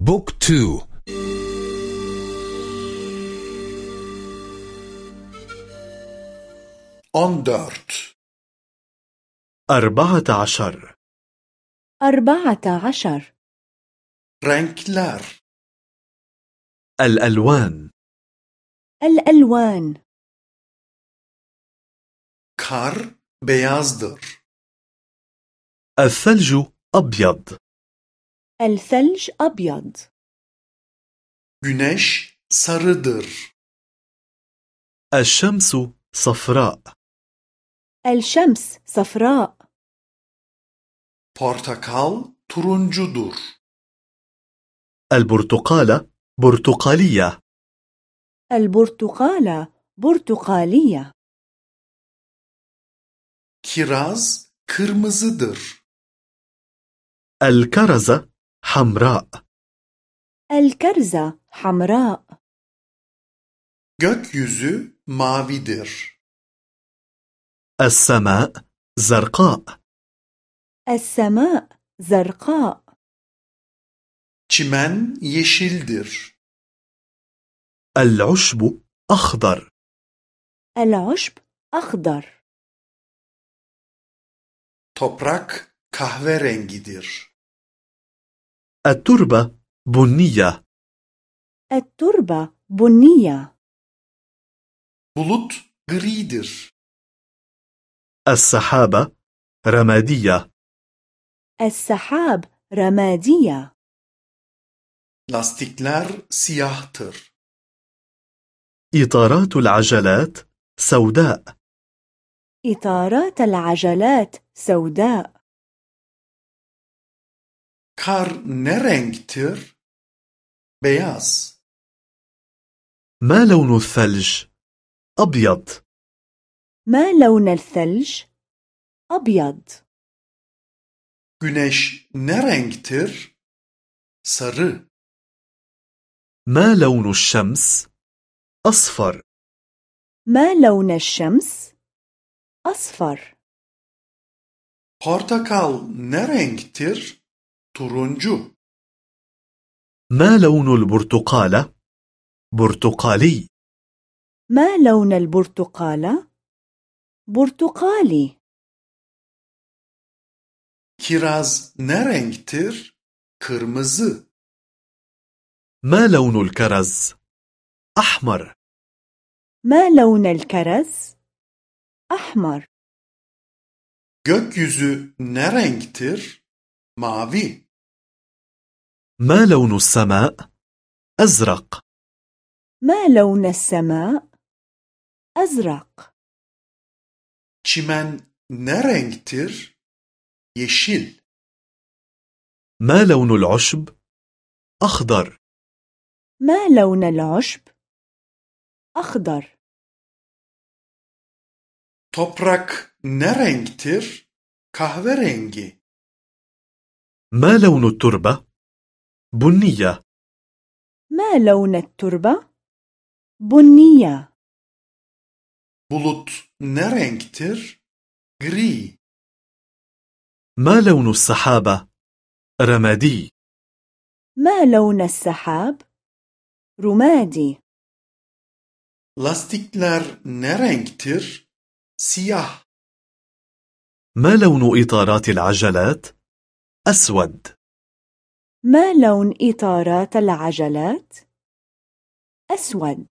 بوك تو. on dört أربعة عشر. أربعة عشر. renkler الألوان. الألوان. kar beyazdır الثلج أبيض. الثلج أبيض. Güneş sarıdır. الشمس صفراء. الشمس صفراء. Portakal turuncudur. البرتقالة برتقالية. البرتقالة برتقالية. Kiraz kırmızıdır. الكرزة حمراء. الكرزة حمراء. Gökyüzü mavidir. السماء زرقاء. السماء زرقاء. Çimen yeşildir. العشب أخضر. العشب أخضر. Toprak kahverengidir. التربة بنية. التربة بنية. Bulut gridir السحابة رمادية. السحاب رمادية. Lastikler siyahtır إطارات العجلات سوداء. إطارات العجلات سوداء. Ne renktir? Beyaz ما لون الثلج؟ أبيض ما لون الثلج؟ أبيض Güneş ne renktir? Sarı ما لون الشمس؟ أصفر ما لون الشمس؟ أصفر Portakal ne renktir? Turuncu ما لون البرتقالة؟ برتقالي ما لون البرتقالة؟ برتقالي Kiraz ne renktir? Kırmızı ما لون الكرز؟ أحمر ما لون الكرز؟ أحمر Gökyüzü ne renktir? Mavi ما لون السماء؟ أزرق ما لون السماء؟ أزرق Çimen ne renktir? Yeşil ما لون العشب؟ أخضر ما لون العشب؟ أخضر Toprak ne renktir? Kahverengi ما لون التربة؟ بنية ما لون التربة؟ بنية Bulut ne renktir? Gri ما لون السحابة؟ رمادي ما لون السحاب؟ رمادي Lastikler ne renktir? Siyah ما لون إطارات العجلات؟ أسود ما لون إطارات العجلات؟ أسود